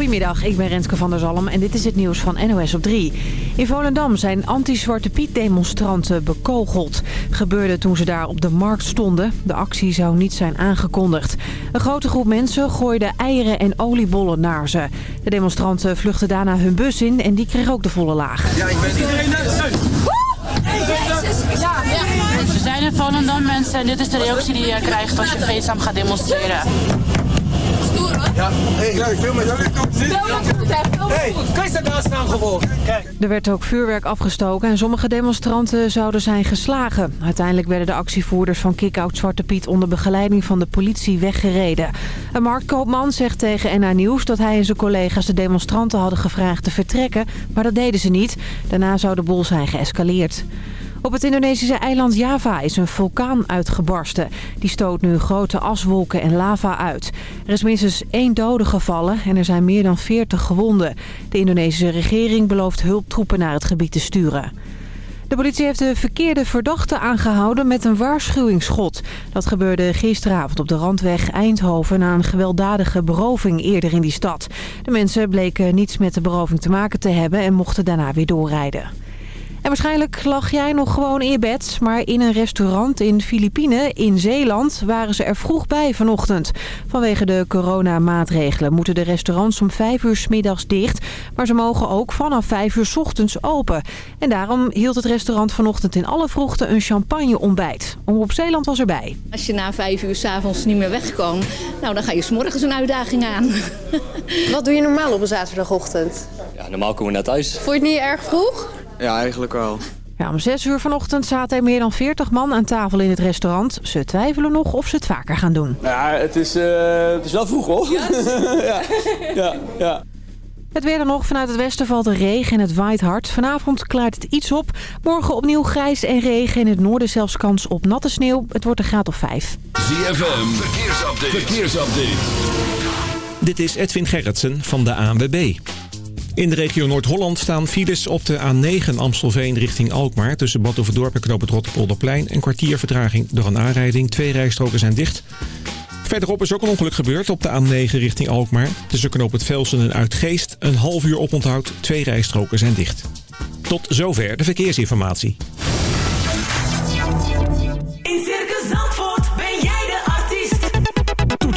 Goedemiddag, ik ben Renske van der Zalm en dit is het nieuws van NOS op 3. In Volendam zijn anti-Zwarte Piet demonstranten bekogeld. Gebeurde toen ze daar op de markt stonden. De actie zou niet zijn aangekondigd. Een grote groep mensen gooide eieren en oliebollen naar ze. De demonstranten vluchtten daarna hun bus in en die kreeg ook de volle laag. Ja, ik ben iedereen We zijn in Volendam mensen en dit is de reactie die je krijgt als je vreedzaam gaat demonstreren. Ja, hey, ja, ik film met jou. Hey, kan je daar staan gewoon? Kijk. Er werd ook vuurwerk afgestoken en sommige demonstranten zouden zijn geslagen. Uiteindelijk werden de actievoerders van Kick-Out Zwarte Piet onder begeleiding van de politie weggereden. Een marktkoopman zegt tegen NA Nieuws dat hij en zijn collega's de demonstranten hadden gevraagd te vertrekken, maar dat deden ze niet. Daarna zou de boel zijn geëscaleerd. Op het Indonesische eiland Java is een vulkaan uitgebarsten. Die stoot nu grote aswolken en lava uit. Er is minstens één dode gevallen en er zijn meer dan 40 gewonden. De Indonesische regering belooft hulptroepen naar het gebied te sturen. De politie heeft de verkeerde verdachte aangehouden met een waarschuwingsschot. Dat gebeurde gisteravond op de randweg Eindhoven na een gewelddadige beroving eerder in die stad. De mensen bleken niets met de beroving te maken te hebben en mochten daarna weer doorrijden. En waarschijnlijk lag jij nog gewoon in je bed. Maar in een restaurant in Filipijnen, in Zeeland, waren ze er vroeg bij vanochtend. Vanwege de coronamaatregelen moeten de restaurants om 5 uur s middags dicht. Maar ze mogen ook vanaf 5 uur s ochtends open. En daarom hield het restaurant vanochtend in alle vroegte een champagne ontbijt. op Zeeland was erbij. Als je na 5 uur s'avonds niet meer wegkomt, nou dan ga je s'morgens een uitdaging aan. Wat doe je normaal op een zaterdagochtend? Ja, normaal komen we naar thuis. Vond je het niet erg vroeg? Ja, eigenlijk wel. Ja, om 6 uur vanochtend zaten er meer dan 40 man aan tafel in het restaurant. Ze twijfelen nog of ze het vaker gaan doen. Ja, het is, uh, het is wel vroeg hoor. Ja, ja, ja, ja. Het weer dan nog. Vanuit het westen valt er regen en het waait hard. Vanavond klaart het iets op. Morgen opnieuw grijs en regen. In het noorden zelfs kans op natte sneeuw. Het wordt een graad of 5. ZFM, verkeersupdate. verkeersupdate. Dit is Edwin Gerritsen van de ANWB. In de regio Noord-Holland staan files op de A9 Amstelveen richting Alkmaar... tussen Bad en Knoop het Rotterpolderplein. Een kwartier vertraging door een aanrijding. Twee rijstroken zijn dicht. Verderop is ook een ongeluk gebeurd op de A9 richting Alkmaar. Tussen Knoop het Velsen en Uitgeest. Een half uur oponthoud. Twee rijstroken zijn dicht. Tot zover de verkeersinformatie.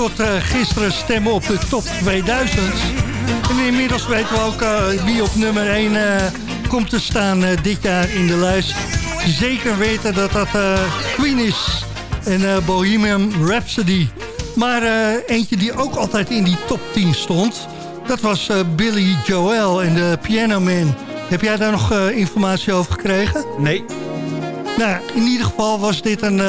Tot eh, gisteren stemmen op de top 2000. En inmiddels weten we ook eh, wie op nummer 1 eh, komt te staan dit jaar in de lijst. Zeker weten dat dat Queen is en Bohemian Rhapsody. Maar eentje die ook altijd in die top 10 stond... dat was Billy Joel en de Piano Man. Heb jij daar nog informatie over gekregen? Nee. Nou, in ieder geval was dit een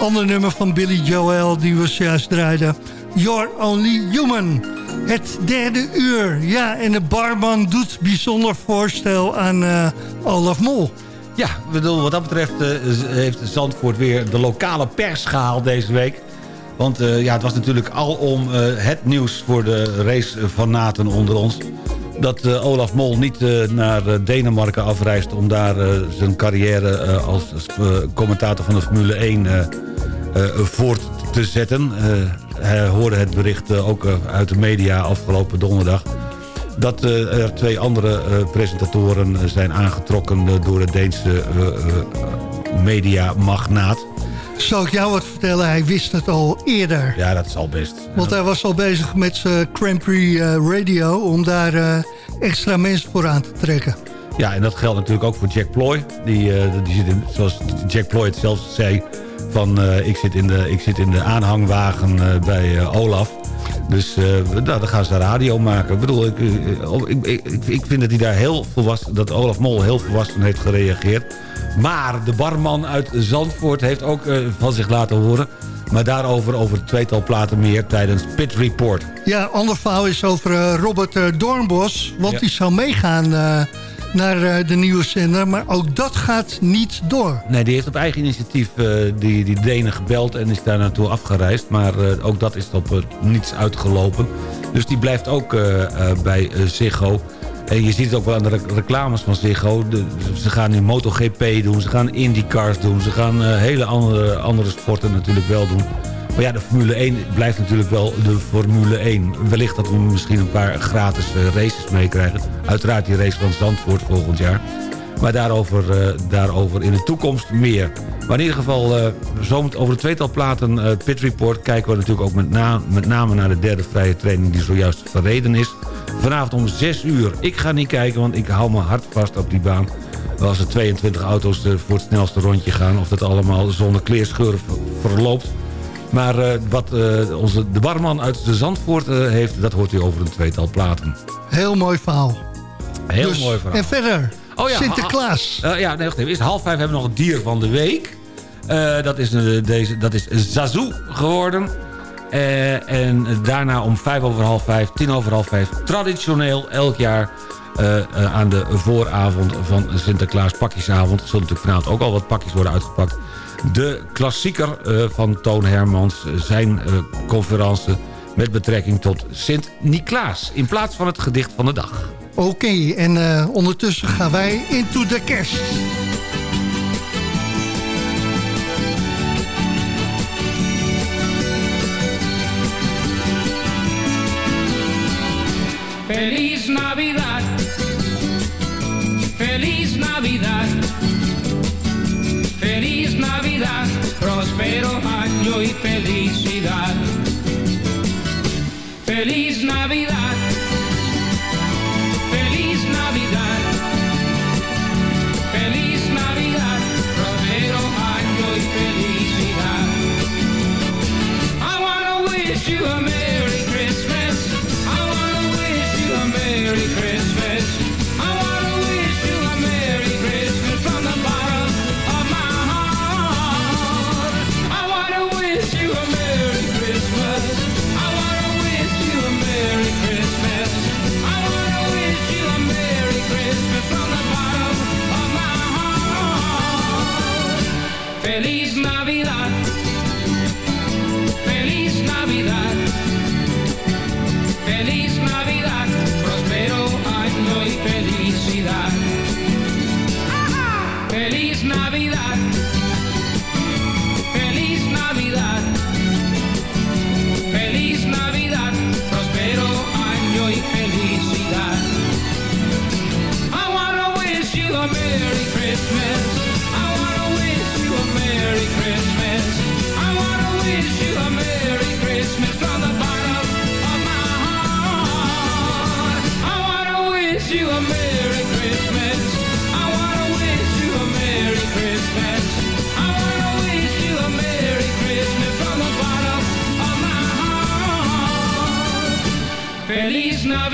ander nummer van Billy Joel die we zojuist draaiden. You're Only Human. Het derde uur. Ja, en de barman doet bijzonder voorstel aan eh, Olaf Mol. Ja, bedoel, wat dat betreft eh, heeft Zandvoort weer de lokale pers gehaald deze week. Want eh, ja, het was natuurlijk alom eh, het nieuws voor de racefanaten onder ons... dat eh, Olaf Mol niet eh, naar eh, Denemarken afreist... om daar zijn carrière als commentator van de Formule 1 eh, eh, voort te zetten. Hij hoorde het bericht ook uit de media afgelopen donderdag dat er twee andere presentatoren zijn aangetrokken door de Deense mediamagnaat. Zal ik jou wat vertellen? Hij wist het al eerder. Ja, dat is al best. Want hij was al bezig met zijn Grand Prix eh, Radio... om daar eh, extra mensen voor aan te trekken. Ja, en dat geldt natuurlijk ook voor Jack Ploy. Die, eh, die zit in, zoals Jack Ploy het zelf zei... van ik, zit in de, ik zit in de aanhangwagen bij Olaf. Dus nou, dan gaan ze daar radio maken. Ik bedoel, ik, ik, ik, vind dat hij daar heel volwassen... dat Olaf Mol heel volwassen heeft gereageerd. Maar de barman uit Zandvoort heeft ook eh, van zich laten horen... maar daarover over tweetal platen meer tijdens Pit Report. Ja, ander verhaal is over eh, Robert Doornbos. Want Ja. die zou meegaan naar eh, de nieuwe zender. Maar ook dat gaat niet door. Nee, die heeft op eigen initiatief eh, die, die Denen gebeld en is daar naartoe afgereisd. Maar eh, ook dat is op niets uitgelopen. Dus die blijft ook bij Ziggo. En je ziet het ook wel aan de rec- reclames van Ziggo. Ze gaan nu MotoGP doen, ze gaan IndyCars doen... ze gaan hele andere, andere sporten natuurlijk wel doen. Maar ja, de Formule 1 blijft natuurlijk wel de Formule 1. Wellicht dat we misschien een paar gratis eh, races meekrijgen. Uiteraard die race van Zandvoort volgend jaar. Maar daarover, eh, daarover in de toekomst meer. Maar in ieder geval, eh zo over de tweetal platen eh, Pit Report... kijken we natuurlijk ook met, na, met name naar de derde vrije training... die zojuist verreden is. Vanavond om 6 uur. Ik ga niet kijken, want ik hou me hard vast op die baan. Als er 22 auto's voor het snelste rondje gaan... of dat allemaal zonder kleerscheuren ver- verloopt. Maar eh, wat eh, onze, de barman uit de Zandvoort eh, heeft... dat hoort u over een tweetal platen. Heel mooi verhaal. Heel Dus, mooi verhaal. En verder, Oh ja, Sinterklaas. ja, nee, wacht even. Eerst half vijf hebben we nog het dier van de week. Dat, is, deze, dat is Zazoo geworden. Eh, en daarna om vijf over half vijf, tien over half vijf... traditioneel elk jaar eh, eh, aan de vooravond van Sinterklaas pakjesavond. Zullen natuurlijk vanavond ook al wat pakjes worden uitgepakt. De klassieker van Toon Hermans, zijn conferentie met betrekking tot Sint-Niklaas... in plaats van het gedicht van de dag. Oké, en ondertussen gaan wij into de kerst. Felicidad. Feliz Navidad, Krishna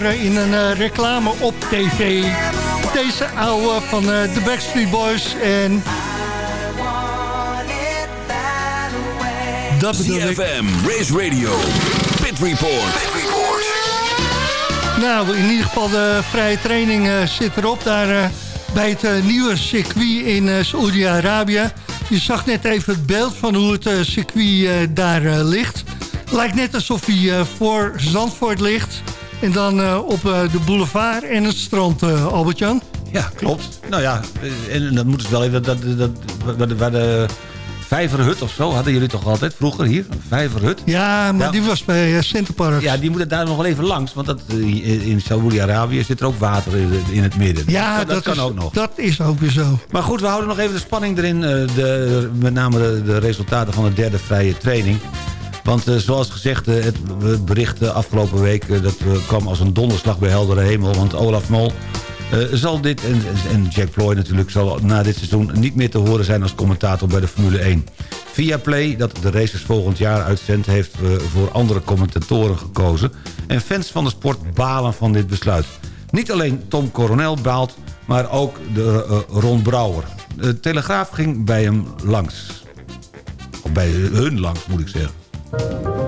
horen in een eh, reclame op tv. Deze oude van eh, de Backstreet Boys en... Dat. CFM, Race Radio, Pit Report. Nou, in ieder geval de vrije training eh, zit erop. Daar eh, bij het eh, nieuwe circuit in eh Saoedi-Arabië. Je zag net even het beeld van hoe het eh, circuit eh, daar eh, ligt. Lijkt net alsof hij eh, voor Zandvoort ligt. En dan eh, op eh, de boulevard en het strand, eh, Albert-Jan. Ja, klopt. Nou ja, en dan moeten ze wel even... Dat, dat, dat, waar, de, Vijverhut of zo hadden jullie toch altijd vroeger hier? Een Vijverhut? Ja, maar die was bij Centerparks. Ja, die moeten daar nog wel even langs. Want dat, in Saoedi-Arabië zit er ook water in, in het midden. Ja, dat, dat, kan is, ook nog. Dat is ook weer zo. Maar goed, we houden nog even de spanning erin. De, met name de, de resultaten van de derde vrije training. Want eh, zoals gezegd, eh, het bericht afgelopen week... eh, dat kwam als een donderslag bij heldere hemel. Want Olaf Mol zal dit, en, Jack Ploy natuurlijk... zal na dit seizoen niet meer te horen zijn als commentator bij de Formule 1. Via Play, dat de races volgend jaar uitzendt... heeft voor andere commentatoren gekozen. En fans van de sport balen van dit besluit. Niet alleen Tom Coronel baalt, maar ook de, Ron Brouwer. De Telegraaf ging bij hem langs. Of bij hun langs, moet ik zeggen.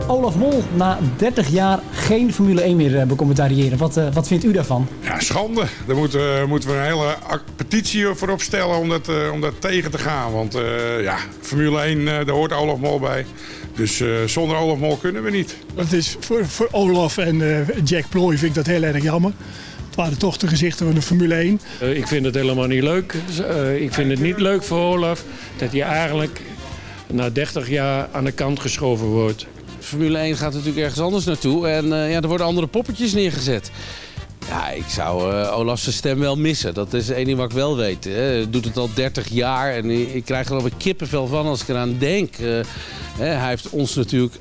Olaf Mol na 30 jaar geen Formule 1 meer eh, becommentariëren. Wat, eh, wat vindt u daarvan? Ja, schande. Daar moeten, moeten we een hele petitie voor opstellen om dat, eh, om dat tegen te gaan. Want eh, ja, Formule 1, eh, daar hoort Olaf Mol bij. Dus eh, zonder Olaf Mol kunnen we niet. Dat is voor, voor Olaf en eh, Jack Ploy vind ik dat heel erg jammer. Het waren toch de gezichten van de Formule 1. Eh, ik vind het helemaal niet leuk. Eh, ik vind het niet leuk voor Olaf dat hij eigenlijk na 30 jaar aan de kant geschoven wordt. Formule 1 gaat natuurlijk ergens anders naartoe. En eh, ja, er worden andere poppetjes neergezet. Ja, ik zou eh Olaf zijn stem wel missen. Dat is één ding wat ik wel weet. Hè. Hij doet het al 30 jaar en ik krijg er alweer kippenvel van als ik eraan denk. Eh, hè, hij heeft ons natuurlijk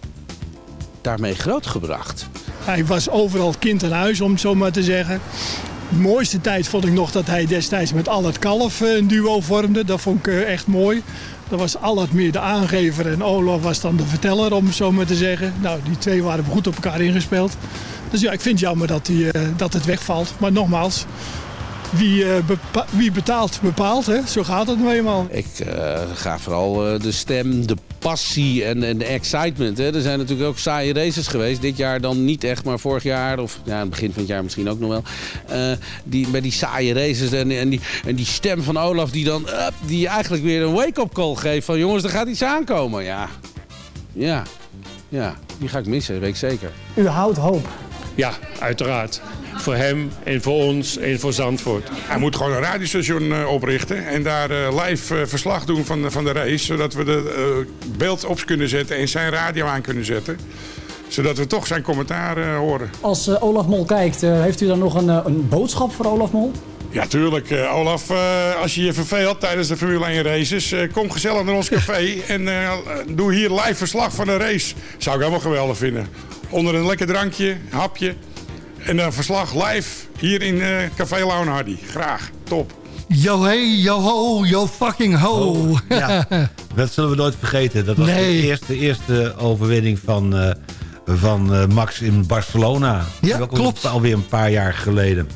daarmee grootgebracht. Hij was overal kind aan huis, om het zo maar te zeggen. De mooiste tijd vond ik nog dat hij destijds met Allard Kalf eh, een duo vormde. Dat vond ik echt mooi. Dat was Allard meer de aangever en Olaf was dan de verteller, om zo maar te zeggen. Nou, die twee waren goed op elkaar ingespeeld. Dus ja, ik vind het jammer dat, die, eh, dat het wegvalt. Maar nogmaals, wie, eh, wie betaalt, bepaalt. Hè? Zo gaat het nou eenmaal. Ik eh, ga vooral de stem, de passie en, en de excitement. Hè. Er zijn natuurlijk ook saaie races geweest. Dit jaar dan niet echt, maar vorig jaar of ja, het begin van het jaar misschien ook nog wel. Eh, die, bij die saaie races en, en, die, en die stem van Olaf die dan eh, die eigenlijk weer een wake-up call geeft. Van jongens, er gaat iets aankomen. Ja, ja, ja. Die ga ik missen, weet ik zeker. U houdt hoop. Ja, uiteraard. Voor hem en voor ons en voor Zandvoort. Hij moet gewoon een radiostation eh, oprichten en daar eh, live eh, verslag doen van, de- van de race. Zodat we de beeld op kunnen zetten en zijn radio aan kunnen zetten. Zodat we toch zijn commentaar horen. Als Olaf Mol kijkt, heeft u dan nog een, een boodschap voor Olaf Mol? Ja, tuurlijk. eh, Olaf, eh, als je je verveelt tijdens de Formule 1 races, eh, kom gezellig naar ons café en eh, doe hier live verslag van een race. Zou ik helemaal geweldig vinden. Onder een lekker drankje, hapje en een verslag live hier in eh, Café Laun Hardy. Graag. Top. Yo hey, yo ho, yo fucking ho. Ja, dat zullen we nooit vergeten. Dat was Nee. de eerste, eerste overwinning van, eh, van eh, Max in Barcelona. Ja, klopt. Alweer een paar jaar geleden.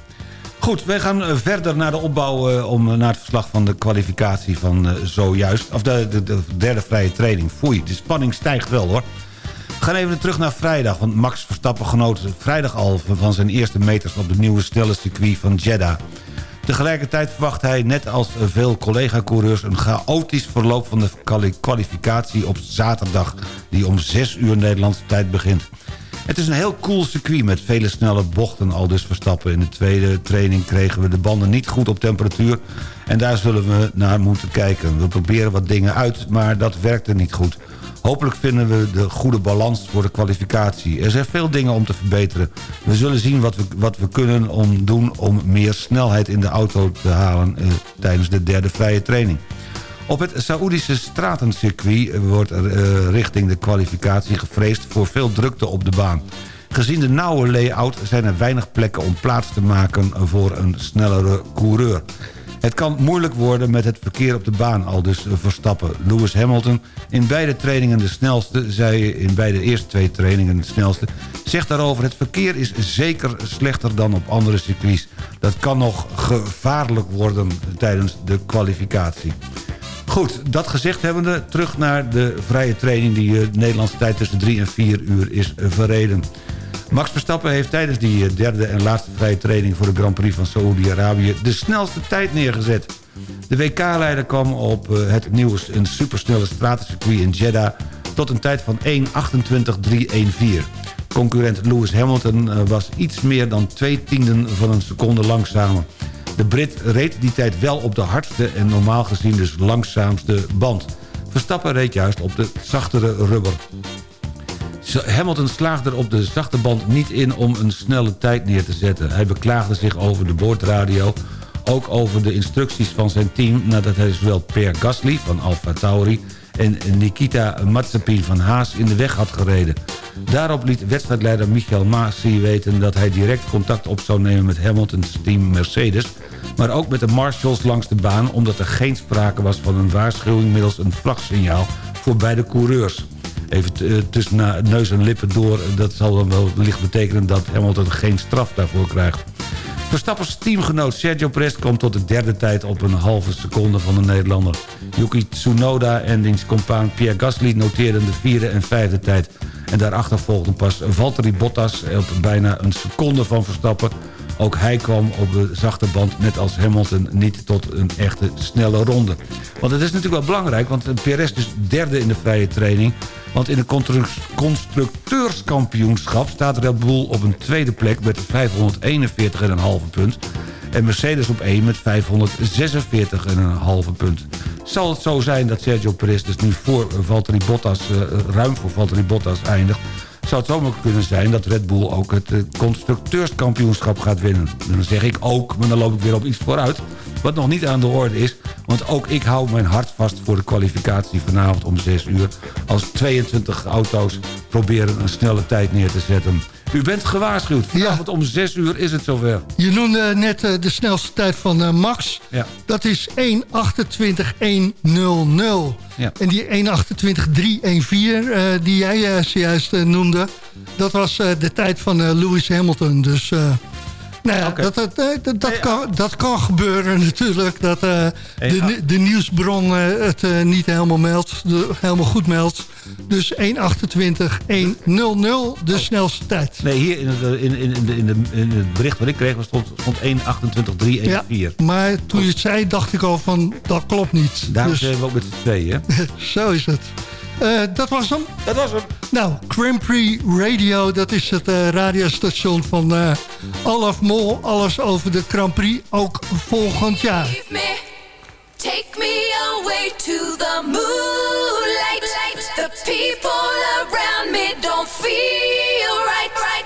Goed, wij gaan eh, verder naar de opbouw... eh, om, eh, naar het verslag van de kwalificatie van zojuist. Of de, de, de derde vrije training. Foei, de spanning stijgt wel hoor. We gaan even terug naar vrijdag. Want Max Verstappen genoot vrijdag al van zijn eerste meters... op de nieuwe snelle circuit van Jeddah. Tegelijkertijd verwacht hij, net als veel collega-coureurs... een chaotisch verloop van de kwali- kwalificatie op zaterdag... die om 6 uur Nederlandse tijd begint. Het is een heel cool circuit met vele snelle bochten al dus Verstappen. In de tweede training kregen we de banden niet goed op temperatuur... en daar zullen we naar moeten kijken. We proberen wat dingen uit, maar dat werkte niet goed. Hopelijk vinden we de goede balans voor de kwalificatie. Er zijn veel dingen om te verbeteren. We zullen zien wat we, wat we kunnen om doen om meer snelheid in de auto te halen... eh, tijdens de derde vrije training. Op het Saoedische stratencircuit wordt eh, richting de kwalificatie gevreesd voor veel drukte op de baan. Gezien de nauwe layout zijn er weinig plekken om plaats te maken voor een snellere coureur. Het kan moeilijk worden met het verkeer op de baan, al dus Verstappen. Lewis Hamilton, in beide trainingen de snelste, zei in beide eerste twee trainingen de snelste... zegt daarover, het verkeer is zeker slechter dan op andere circuits. Dat kan nog gevaarlijk worden tijdens de kwalificatie. Goed, dat gezegd hebbende, terug naar de vrije training... die eh, Nederlandse tijd tussen 3 en 4 uur is verreden. Max Verstappen heeft tijdens die eh, derde en laatste vrije training... voor de Grand Prix van Saoedi-Arabië de snelste tijd neergezet. De WK-leider kwam op eh, het nieuws een supersnelle stratencircuit in Jeddah... tot een tijd van 1.28.314. Concurrent Lewis Hamilton was iets meer dan twee tienden van een seconde langzamer. De Brit reed die tijd wel op de hardste en normaal gezien dus langzaamste band. Verstappen reed juist op de zachtere rubber. Hamilton slaagde er op de zachte band niet in om een snelle tijd neer te zetten. Hij beklaagde zich over de boordradio, ook over de instructies van zijn team... nadat hij zowel Per Gasly van Alfa Tauri en Nikita Mazepin van Haas in de weg had gereden. Daarop liet wedstrijdleider Michael Masi weten dat hij direct contact op zou nemen met Hamiltons team Mercedes... maar ook met de marshals langs de baan omdat er geen sprake was van een waarschuwing middels een vlagsignaal voor beide coureurs. Even eh, tussen neus en lippen door, dat zal dan wel wellicht betekenen dat Hamilton geen straf daarvoor krijgt. Verstappers teamgenoot Sergio Perez kwam tot de derde tijd op een halve seconde van de Nederlander. Yuki Tsunoda en diens compaan Pierre Gasly noteerden de vierde en vijfde tijd. En daarachter volgden pas Valtteri Bottas op bijna een seconde van Verstappen. Ook hij kwam op de zachte band, net als Hamilton, niet tot een echte snelle ronde. Want het is natuurlijk wel belangrijk, want Perez dus derde in de vrije training... Want in de constru- constructeurskampioenschap staat Red Bull op een tweede plek met 541,5 punt. En Mercedes op 1 met 546,5 punt. Zal het zo zijn dat Sergio Perez dus nu voor Valtteri Bottas, eh, ruim voor Valtteri Bottas eindigt... zou het zomaar kunnen zijn dat Red Bull ook het eh, constructeurskampioenschap gaat winnen. En dan zeg ik ook, maar dan loop ik weer op iets vooruit... wat nog niet aan de orde is... want ook ik hou mijn hart vast voor de kwalificatie vanavond om 6 uur... als 22 auto's proberen een snelle tijd neer te zetten. U bent gewaarschuwd. Vanavond om 6 uur is het zover. Je noemde net eh, de snelste tijd van eh, Max. Ja. Dat is 1.28.100. Ja. En die 1.28.314 eh, die jij zojuist noemde... dat was de tijd van Lewis Hamilton. Dus nou ja, dat, dat, eh, dat, dat, kan, dat kan gebeuren natuurlijk. Dat eh, de, ah. de nieuwsbron eh, het eh, niet helemaal meldt. De, helemaal goed meldt. Dus 1.28.100 de snelste tijd. Nee, hier in het, eh, in, in, in, de, in, de, in het bericht wat ik kreeg stond, stond 1.28.314. Ja, maar toen je het zei, dacht ik al van, dat klopt niet. Daarom Dus- zijn we ook met z'n tweeën. hè? Zo is het. Eh, dat was hem? Dat was hem. Nou, Grand Prix Radio, dat is het eh, radiostation van eh Olaf Mol. Alles over de Grand Prix, ook volgend jaar. me, take me away to the moonlight. The people around me don't feel right. What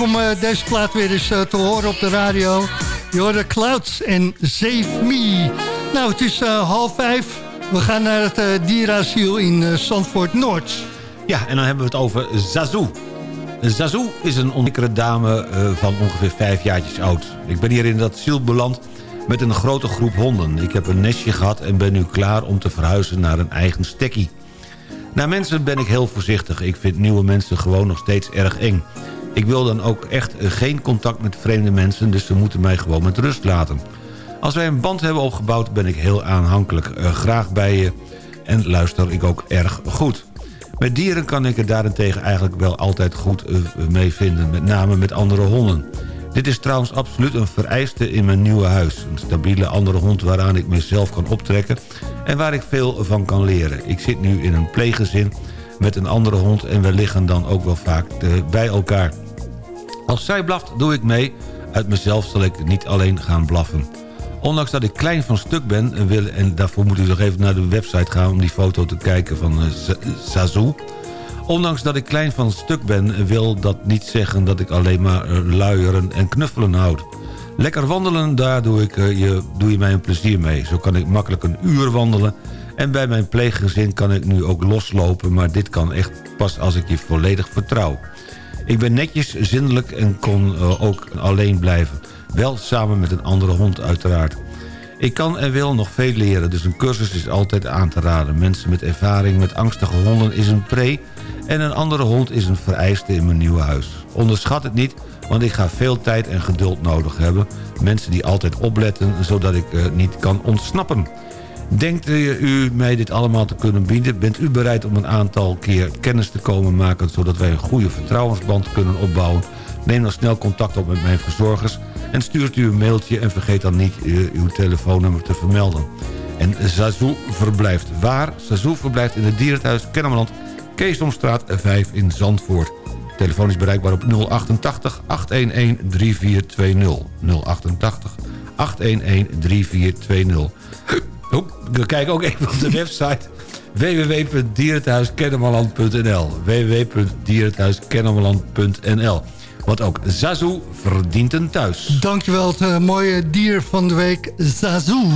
om eh, deze plaat weer eens eh, te horen op de radio. Je hoort de Clouds en Save Me. Nou, het is eh, half vijf. We gaan naar het eh dierasiel in Zandvoort Noord. Ja, en dan hebben we het over Zazou. Zazou is een onzekere dame van ongeveer vijf jaartjes oud. Ik ben hier in dat ziel beland met een grote groep honden. Ik heb een nestje gehad en ben nu klaar om te verhuizen naar een eigen stekkie. Naar mensen ben ik heel voorzichtig. Ik vind nieuwe mensen gewoon nog steeds erg eng. Ik wil dan ook echt geen contact met vreemde mensen... dus ze moeten mij gewoon met rust laten. Als wij een band hebben opgebouwd ben ik heel aanhankelijk. eh, graag bij je en luister ik ook erg goed. Met dieren kan ik er daarentegen eigenlijk wel altijd goed eh, mee vinden. Met name met andere honden. Dit is trouwens absoluut een vereiste in mijn nieuwe huis. Een stabiele andere hond waaraan ik mezelf kan optrekken... en waar ik veel van kan leren. Ik zit nu in een pleeggezin met een andere hond... en we liggen dan ook wel vaak eh, bij elkaar. Als zij blaft, doe ik mee. Uit mezelf zal ik niet alleen gaan blaffen. Ondanks dat ik klein van stuk ben... en wil- en daarvoor moet u nog even naar de website gaan... om die foto te kijken van eh, Zazou... Ondanks dat ik klein van stuk ben, wil dat niet zeggen dat ik alleen maar eh, luieren en knuffelen houd. Lekker wandelen, daar doe, ik, eh, je, doe je mij een plezier mee. Zo kan ik makkelijk een uur wandelen. En bij mijn pleeggezin kan ik nu ook loslopen... maar dit kan echt pas als ik je volledig vertrouw. Ik ben netjes, zindelijk en kon eh, ook alleen blijven. Wel samen met een andere hond uiteraard. Ik kan en wil nog veel leren, dus een cursus is altijd aan te raden. Mensen met ervaring met angstige honden is een pre... en een andere hond is een vereiste in mijn nieuwe huis. Onderschat het niet, want ik ga veel tijd en geduld nodig hebben. Mensen die altijd opletten, zodat ik eh, niet kan ontsnappen. Denkt u mij dit allemaal te kunnen bieden? Bent u bereid om een aantal keer kennis te komen maken... zodat wij een goede vertrouwensband kunnen opbouwen? Neem dan snel contact op met mijn verzorgers... en stuurt u een mailtje en vergeet dan niet uw telefoonnummer te vermelden. En Zazou verblijft waar? Zazou verblijft in het dierenthuis Kennemerland... Keesomstraat 5 in Zandvoort. Telefoon is bereikbaar op 088 811 3420. 088 811 3420. Kijken ook even op de website www.dierenthuiskennemerland.nl www.dierenthuiskennemerland.nl Want ook Zazou verdient een thuis. Dankjewel, het eh, mooie dier van de week, Zazou.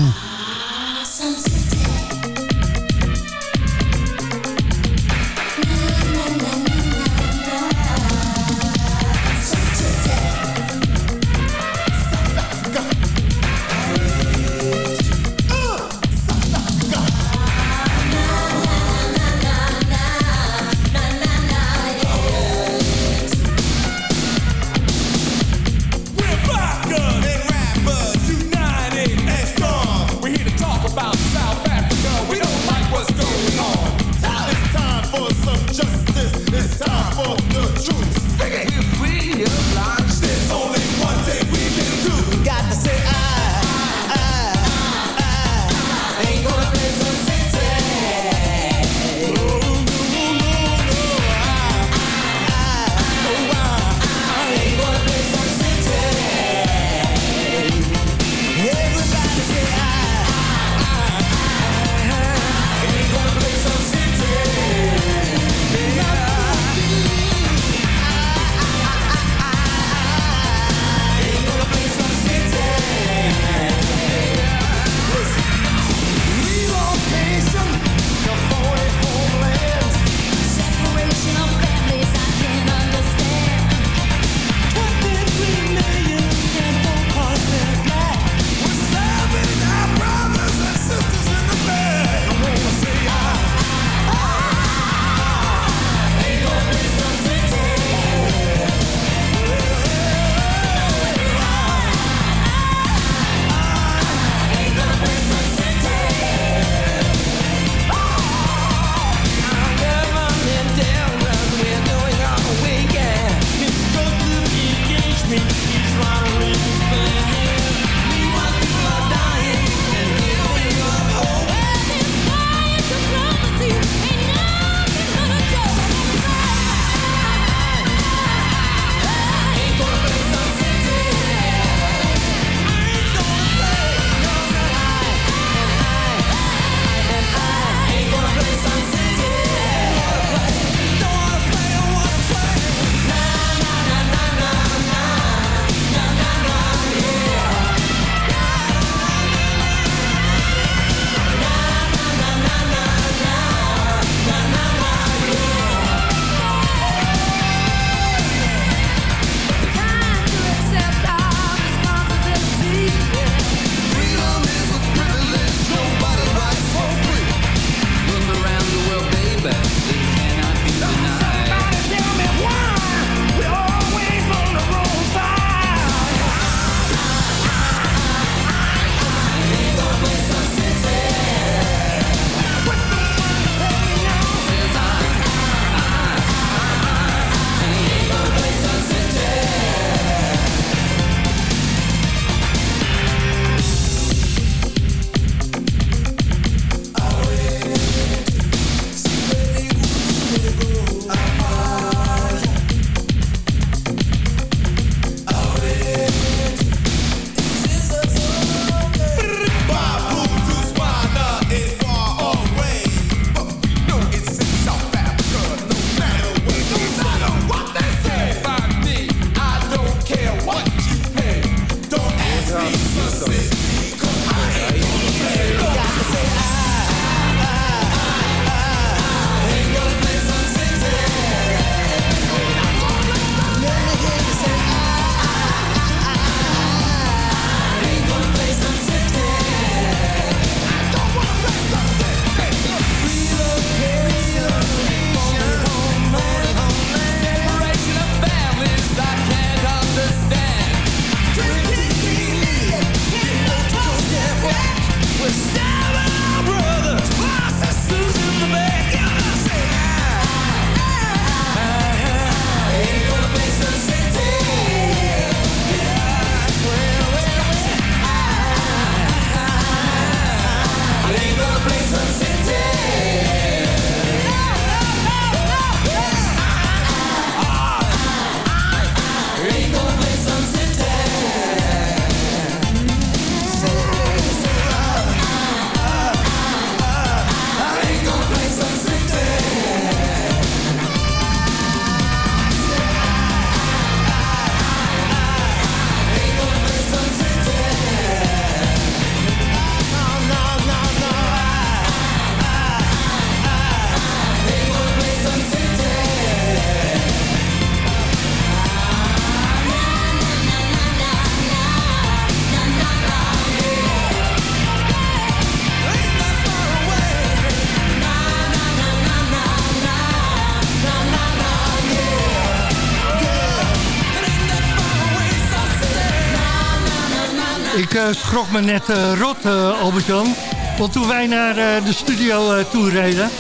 Ik eh, schrok me net eh, rot, eh, Albert-Jan. Want toen wij naar de studio toe reden...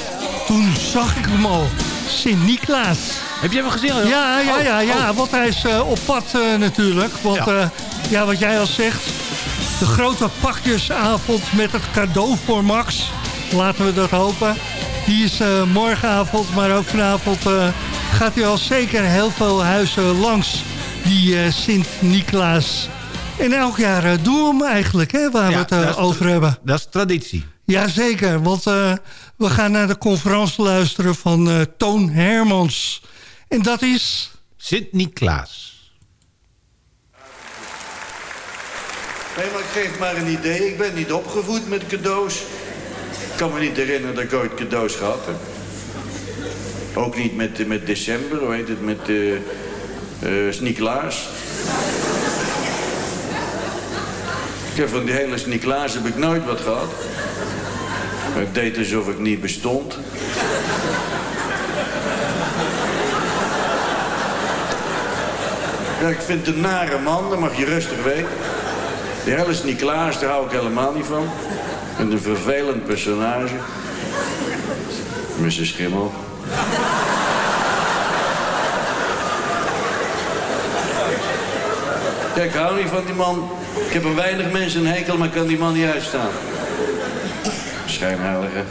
toen zag ik hem al. Sint-Niklaas. Heb je hem gezien? Ja, ja, ja, Oh, ja. oh. want hij is op pad natuurlijk. Want Ja. ja. ja, wat jij al zegt... de grote pakjesavond met het cadeau voor Max... laten we dat hopen. Die is morgenavond, maar ook vanavond... gaat hij al zeker heel veel huizen langs... die Sint-Niklaas. En elk jaar eh, doen we hem eigenlijk, hè, waar we het eh, over hebben. Dat is traditie. Jazeker, want eh, we gaan naar de conferentie luisteren van eh, Toon Hermans. En dat is... Sint-Niklaas. Nee, maar ik geef maar een idee. Ik ben niet opgevoed met cadeaus. Ik kan me niet herinneren dat ik ooit cadeaus gehad heb. Ook niet met, met december, hoe heet het, met eh eh, Sint-Niklaas. Ik heb van die hele Sint-Niklaas heb ik nooit wat gehad. Ik deed alsof ik niet bestond. Ja, ik vind een nare man, dat mag je rustig weten. Die hele Sint-Niklaas, daar hou ik helemaal niet van. En een vervelend personage. Mrs. Schimmel. Ja, ik hou niet van die man. Ik heb een weinig mensen een hekel, maar kan die man niet uitstaan. Schijnheilige.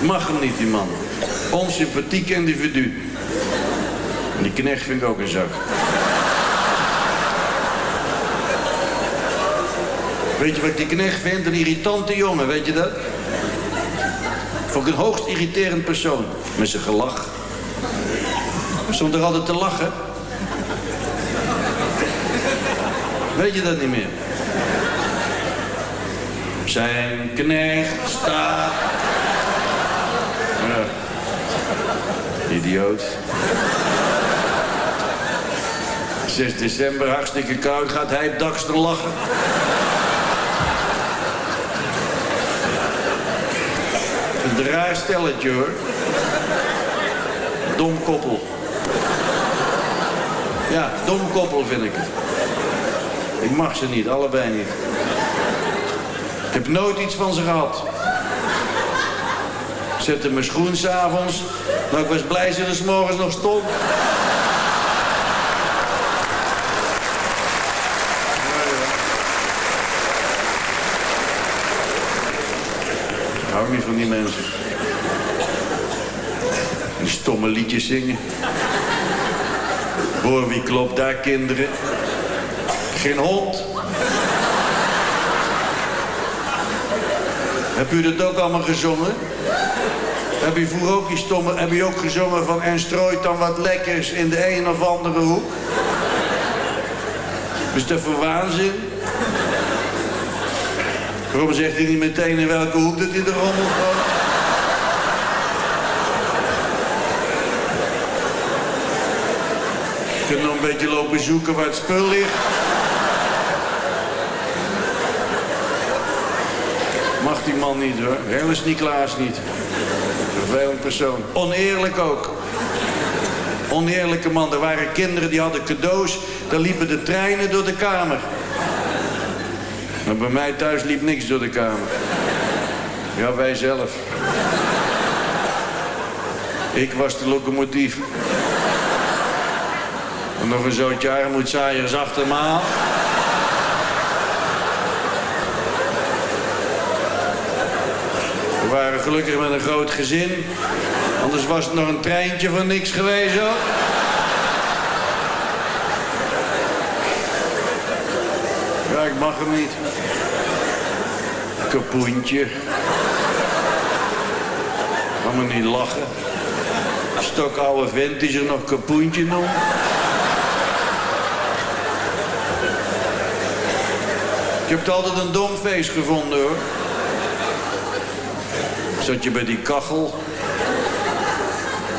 Mag hem niet, die man. Onsympathiek individu. En die knecht vind ik ook een zak. Weet je wat ik die knecht vind? Een irritante jongen, weet je dat? Vond ik een hoogst irriterend persoon. Met zijn gelach. Stond er altijd te lachen. Weet je dat niet meer? Zijn knecht staat... Ja. Idioot. 6 december, hartstikke koud, gaat hij op dakster lachen. Een raar stelletje hoor. Dom koppel. Ja, dom koppel vind ik het. Ik mag ze niet, allebei niet. Ik heb nooit iets van ze gehad. Ik zette mijn schoen s'avonds. Nou, ik was blij ze er 's morgens nog stond. Ik hou niet van die mensen. Die stomme liedjes zingen. Hoor wie klopt daar, kinderen? Geen hond. Heb u dat ook allemaal gezongen? Heb je vroeger ook die stomme... Heb je ook gezongen van... En strooit dan wat lekkers in de een of andere hoek? Is dat voor waanzin? Waarom zegt hij niet meteen in welke hoek dat hij de rommel gooit? Je kunt nog een beetje lopen zoeken waar het spul ligt. Mag die man niet hoor. Hele Niklaas niet. Vervelend persoon. Oneerlijk ook. Oneerlijke man. Er waren kinderen die hadden cadeaus. Daar liepen de treinen door de kamer. Maar bij mij thuis liep niks door de kamer. Ja, wij zelf. Ik was de locomotief. En nog een zootje armoedzaaiers achter me aan. We waren gelukkig met een groot gezin. Anders was het nog een treintje van niks geweest hoor. Ja, ik mag hem niet. Kapoentje. Ga me niet lachen. Stokoude vent die zich nog kapoentje noemt. Ik heb het altijd een dom feest gevonden hoor. Zat je bij die kachel.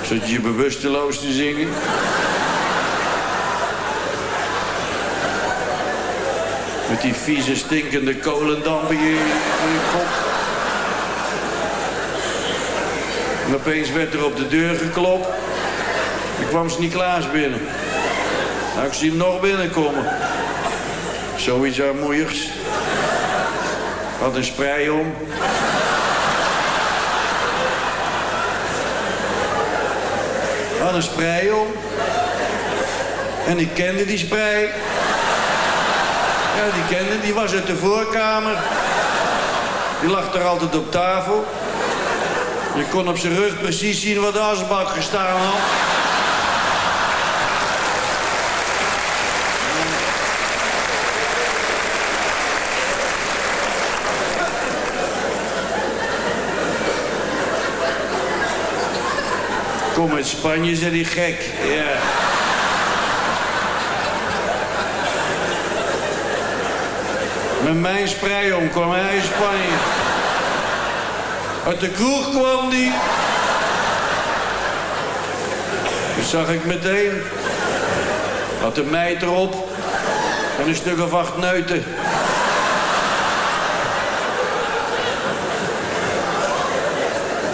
Zat je je bewusteloos te zingen. Met die vieze stinkende kolendampen in je, in je kop. En opeens werd er op de deur geklopt. Er kwam Sint-Niklaas binnen. Nou, ik zie hem nog binnenkomen. Zoiets armoeigs. Had een sprei om. Had een sprei om. En ik kende die sprei. Ja, die kende, die was uit de voorkamer. Die lag er altijd op tafel. Je kon op zijn rug precies zien wat de asbak gestaan had. Kom uit Spanje, zei die gek. Ja. Met mijn sprei om kwam hij in Spanje. Uit de kroeg kwam die. Dat zag ik meteen. Had een meid erop. En een stuk of acht neuten.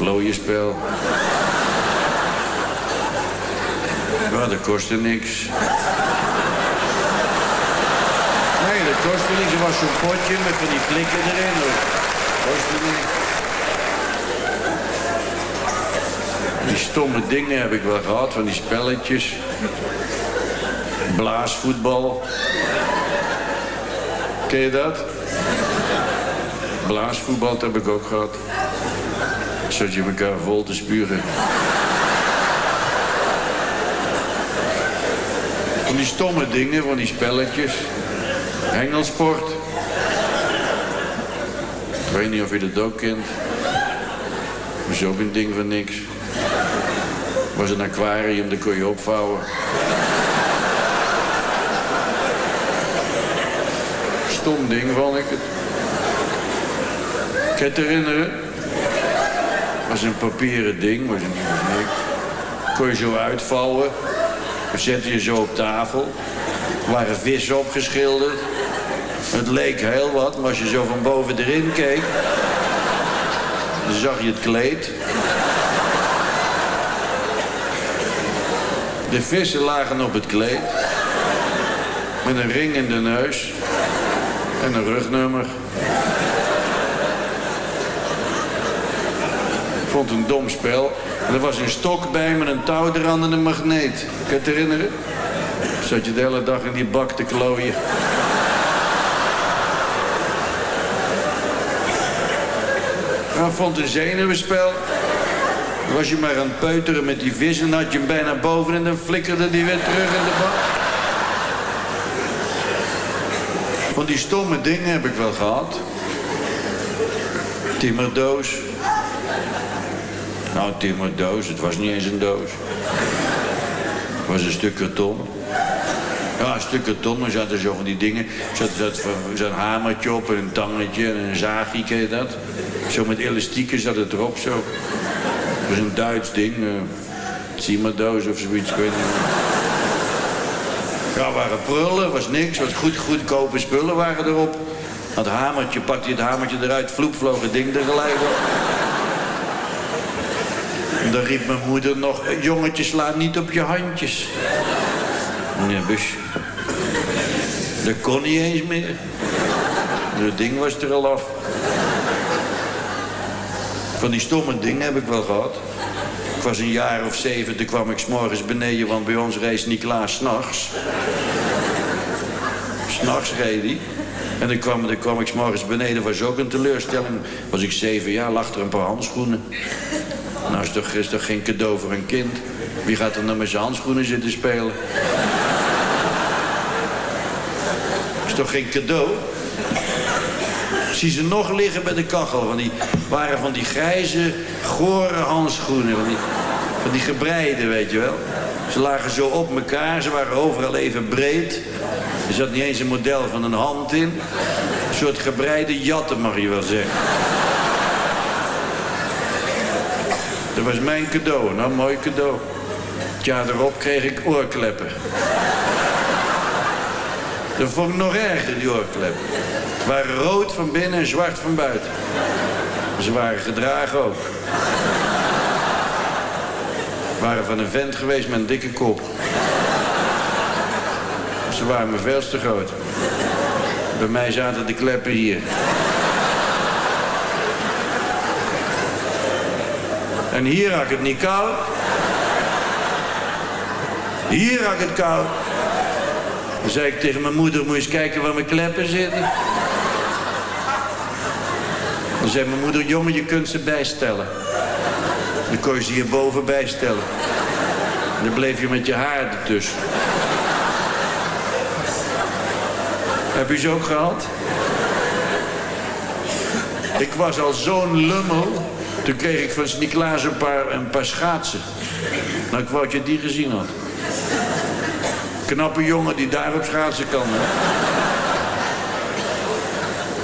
Ja. Vlooienspel. Ja, dat kostte niks. Nee, dat kostte niks. Er was zo'n potje met van die flikken erin. hoor. Kostte niks. Die stomme dingen heb ik wel gehad, van die spelletjes. Blaasvoetbal. Ken je dat? Blaasvoetbal dat heb ik ook gehad. Zat je elkaar vol te spuren. Van die stomme dingen, van die spelletjes. Hengelsport. Ik weet niet of je dat ook kent. Dat ook een ding van niks. was een aquarium, daar kon je opvouwen. Stom ding vond ik het. Kan je herinneren? Was een papieren ding, was een niks. Kon je zo uitvouwen. Dan zette je zo op tafel. Er waren vissen opgeschilderd. Het leek heel wat, maar als je zo van boven erin keek... dan zag je het kleed. De vissen lagen op het kleed. Met een ring in de neus. En een rugnummer. Vond een dom spel. En er was een stok bij met een touw eraan en een magneet. Kan je het herinneren? Zat je de hele dag in die bak te klooien. Ik vond een zenuwenspel. Was je maar aan het peuteren met die vis en had je hem bijna boven en dan flikkerde die weer terug in de bak. Van die stomme dingen heb ik wel gehad. Timmerdoos. Nou, timmerdoos, het was niet eens een doos. Het was een stuk karton. Ja, een stuk karton, maar zaten zo van die dingen. Er zat, zo'n hamertje op en een tangetje en een zaagje, ken je dat? Zo met elastieken zat het erop, zo. Het was een Duits ding. Uh, Timmerdoos of zoiets, ik weet niet. Ja, waren prullen, was niks. Was goed, goedkope spullen waren erop. Dat hamertje, pakte je het hamertje eruit, vloep, vloog het ding er gelijk op. En dan riep mijn moeder nog, "Eh, jongetje, sla niet op je handjes. Nee, bus. Dat kon niet eens meer. Het ding was er al af. Van die stomme dingen heb ik wel gehad. Ik was een jaar of zeven, toen kwam ik s'morgens beneden, want bij ons reed Niklaas s'nachts. S'nachts reed hij. En dan kwam, kwam ik s'morgens beneden, was ook een teleurstelling. Was ik zeven jaar, lag er een paar handschoenen. Nou is toch, is toch geen cadeau voor een kind? Wie gaat er nou met zijn handschoenen zitten spelen? Is toch geen cadeau? Zie ze nog liggen bij de kachel. Van die, waren van die grijze, gore handschoenen. Van die, van die gebreide, weet je wel. Ze lagen zo op elkaar. Ze waren overal even breed. Er zat niet eens een model van een hand in. Een soort gebreide jatten, mag je wel zeggen. Dat was mijn cadeau. Nou, mooi cadeau. Het jaar erop kreeg ik oorkleppen. Dat vond ik nog erger, die oorkleppen. Waren rood van binnen en zwart van buiten. Ze waren gedragen ook. Waren van een vent geweest met een dikke kop. Ze waren me veel te groot. Bij mij zaten de kleppen hier. En hier had ik het niet koud. Hier had ik het koud. Dan zei ik tegen mijn moeder, moet je eens kijken waar mijn kleppen zitten. Dan zei mijn moeder, jongen, je kunt ze bijstellen. Dan kon je ze hierboven bijstellen. En dan bleef je met je haar ertussen. Heb je ze ook gehad? Ik was al zo'n lummel. Toen kreeg ik van Sint-Niklaas een paar, paar schaatsen. Nou, ik wou dat je die gezien had. Knappe jongen die daarop schaatsen kan, hè?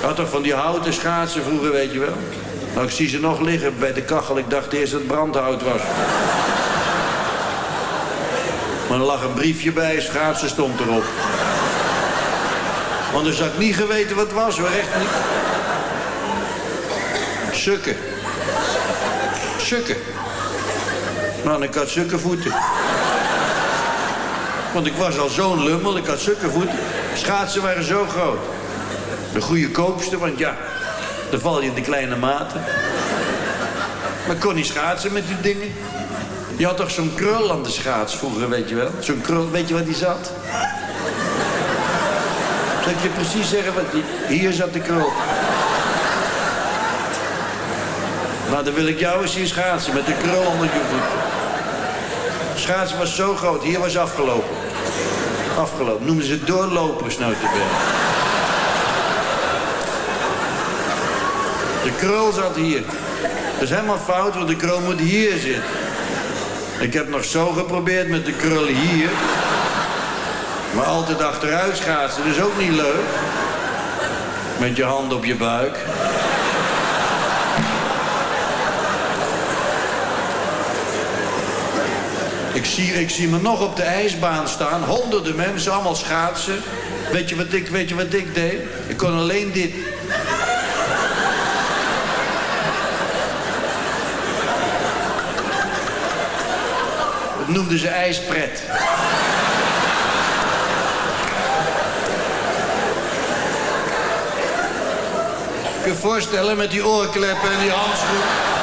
Had toch van die houten schaatsen vroeger, weet je wel? Nou, ik zie ze nog liggen bij de kachel. Ik dacht eerst dat het brandhout was. Maar er lag een briefje bij, schaatsen stond erop. Want dan zou ik niet geweten wat het was, hoor, echt niet. Sukken. Sukken. Man, ik had sukke voeten. Want ik was al zo'n lummel, ik had sukke voeten. Schaatsen waren zo groot. De goede koopste, want ja, dan val je in de kleine maten. Maar ik kon niet schaatsen met die dingen. Je had toch zo'n krul aan de schaats vroeger, weet je wel? Zo'n krul, weet je waar die zat? Zal je precies zeggen wat die... Hier zat de krul. Nou, dan wil ik jou eens zien schaatsen met de krul onder je voeten. Schaatsen was zo groot, hier was afgelopen. Afgelopen. Noemden ze doorlopers nou te De krul zat hier. Dat is helemaal fout, want de krul moet hier zitten. Ik heb nog zo geprobeerd met de krul hier. Maar altijd achteruit schaatsen, dat is ook niet leuk. Met je hand op je buik. Ik zie me nog op de ijsbaan staan. Honderden mensen, allemaal schaatsen. Weet je wat ik, weet je wat deed? Ik kon alleen dit. Dat noemden ze ijspret. Je voorstellen met die oorkleppen en die handschoenen?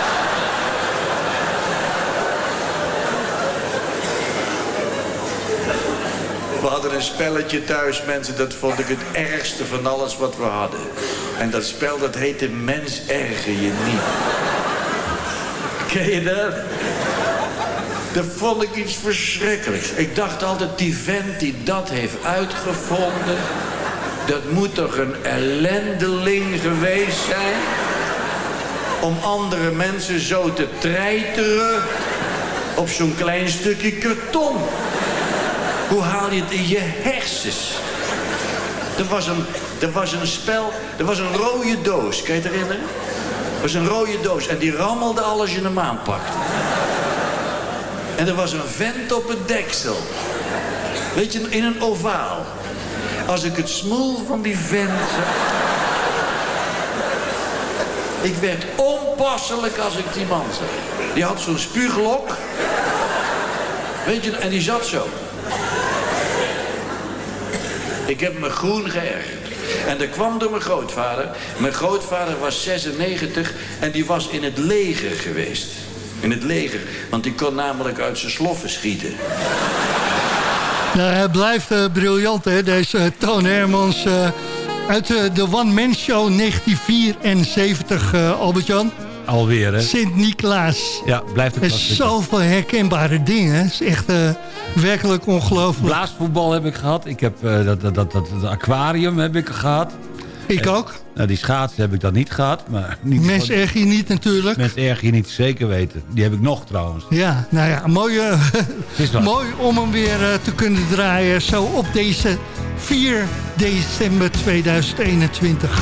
Hadden een spelletje thuis, mensen. Dat vond ik het ergste van alles wat we hadden. En dat spel, dat heette Mens erger je niet. Ken je dat? Dat vond ik iets verschrikkelijks. Ik dacht altijd, die vent die dat heeft uitgevonden... dat moet toch een ellendeling geweest zijn... om andere mensen zo te treiteren... op zo'n klein stukje karton. Hoe haal je het in je hersens? Er was een, er was een spel, er was een rode doos, kan je het herinneren? Er was een rode doos en die rammelde al als je hem aanpakte. En er was een vent op het deksel. Weet je, in een ovaal. Als ik het smoel van die vent. Ik werd onpasselijk als ik die man zag. Die had zo'n spuuglok. Weet je, en die zat zo. Ik heb me groen geërgerd. En dat kwam door mijn grootvader. Mijn grootvader was 96 en die was in het leger geweest. in het leger. Want die kon namelijk uit zijn sloffen schieten. Nou, hij blijft eh, briljant, hè, deze Toon Hermans... eh, uit eh, de One Man Show 1974, eh, Albert-Jan. Alweer, hè? Sint-Niklaas. Ja, blijft een klassieker. is zoveel herkenbare dingen. Het is echt eh, werkelijk ongelooflijk. Blaasvoetbal heb ik gehad. Ik heb eh, dat, dat, dat, dat, aquarium heb ik gehad. Ik En- ook. Nou, die schaatsen heb ik dan niet gehad. Maar niet Mens erg je niet natuurlijk. Mens erg je niet, zeker weten. Die heb ik nog trouwens. Ja, nou ja, mooi, Is wat. mooi om hem weer te kunnen draaien. Zo op deze 4 december 2021.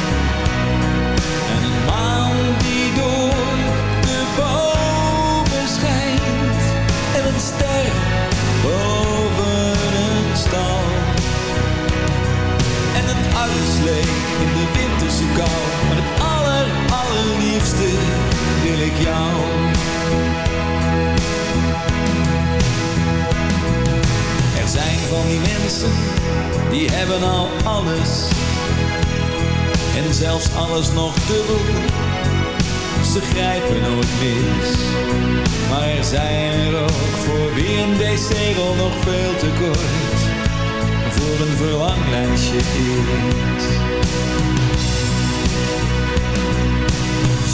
Jou. Er zijn van die mensen, die hebben al alles. En zelfs alles nog dubbel. Ze grijpen nooit mis. Maar er zijn er ook voor wie een decegel nog veel te kort voor een verlanglijstje is.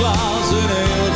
Sinterklaas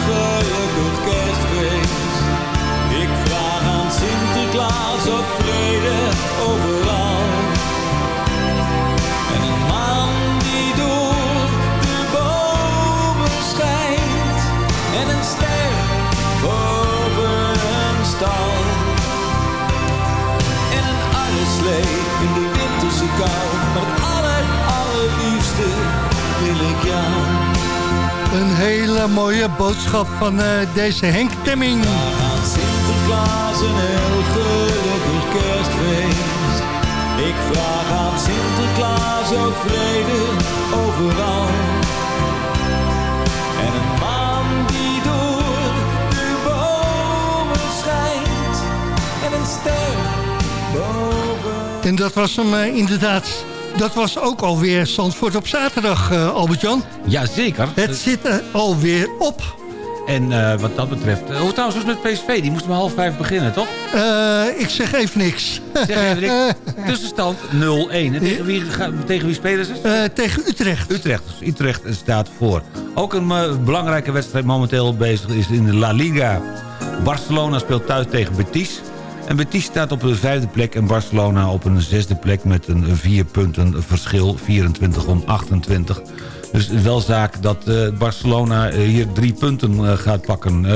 boodschap van eh, deze Henk Temming. Aan Sinterklaas een heel gelukkig kerstfeest. Ik vraag aan Sinterklaas ook vrede overal. En een maan die door de bomen schijnt. En een ster boven. En dat was hem eh, inderdaad. Dat was ook alweer Zandvoort op zaterdag, eh, Albert-Jan. Jazeker. Het zit er alweer op. En eh, wat dat betreft... eh, Hoe trouwens was het met PSV? Die moest om half vijf beginnen, toch? Ik zeg even niks. Zeg even niks. Tussenstand 0-1. En tegen wie, tegen wie spelen ze? Tegen Utrecht. Utrecht. Dus Utrecht staat voor. Ook een belangrijke wedstrijd momenteel bezig is in de La Liga. Barcelona speelt thuis tegen Betis. En Betis staat op de vijfde plek en Barcelona op een zesde plek... met een vier punten verschil, 24 om 28. Dus wel zaak dat eh, Barcelona eh, hier drie punten eh, gaat pakken.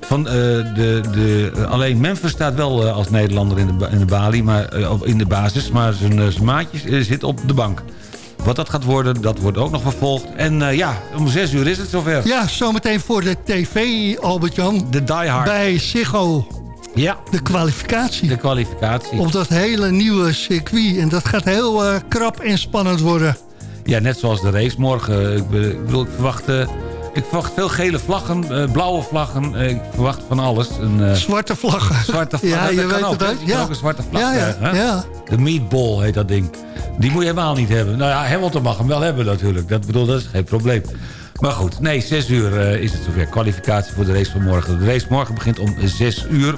Van, de, de, alleen Memphis staat wel als Nederlander in de, in de balie, maar, in de basis... maar zijn, zijn maatjes zit op de bank. Wat dat gaat worden, dat wordt ook nog vervolgd. En ja, om zes uur is het zover. Ja, zometeen voor de tv, Albert-Jan. De Die Hard. Bij Ziggo. Ja. De kwalificatie. De kwalificatie. Op dat hele nieuwe circuit. En dat gaat heel eh, krap en spannend worden. Ja, net zoals de race morgen. Ik, be- ik bedoel, ik verwacht, eh, ik verwacht veel gele vlaggen, eh, blauwe vlaggen. Ik verwacht van alles. Een, Zwarte vlaggen. Zwarte vlaggen. Ja, dat je weet ook, het ook. Ja. een zwarte vlag Ja, ja, krijgen. ja. De meatball heet dat ding. Die moet je helemaal niet hebben. Nou ja, Hamilton mag hem wel hebben natuurlijk. Dat bedoel, dat is geen probleem. Maar goed, nee, 6 uur is het zover. Kwalificatie voor de race van morgen. De race morgen begint om 6 uur.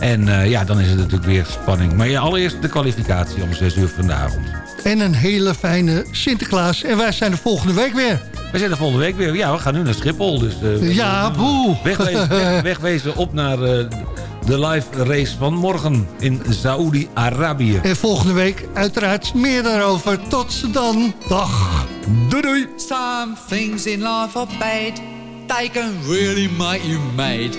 En eh, ja, dan is het natuurlijk weer spanning. Maar ja, allereerst de kwalificatie om 6 uur van de avond. En een hele fijne Sinterklaas. En wij zijn er volgende week weer. We zijn er volgende week weer. Ja, we gaan nu naar Schiphol. Dus, eh, Ja, boe. Wegwezen, weg- wegwezen op naar eh, de live race van morgen in Saoedi-Arabië. En volgende week uiteraard meer daarover. Tot dan. Dag. Doei doei. Some things in life are bad. They can really make you mad.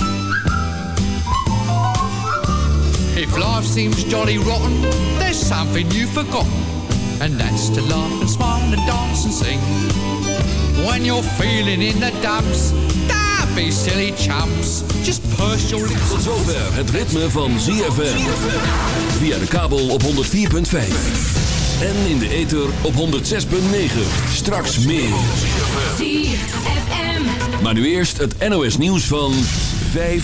If life seems jolly rotten, there's something you've forgotten. And that's to laugh and smile and dance and sing. When you're feeling in the dumps, don't be silly chumps. Just purse your lips. Tot zover het ritme van ZFM. Via de kabel op 104.5. En in de ether op 106.9. Straks meer. ZFM. Maar nu eerst het NOS nieuws van 5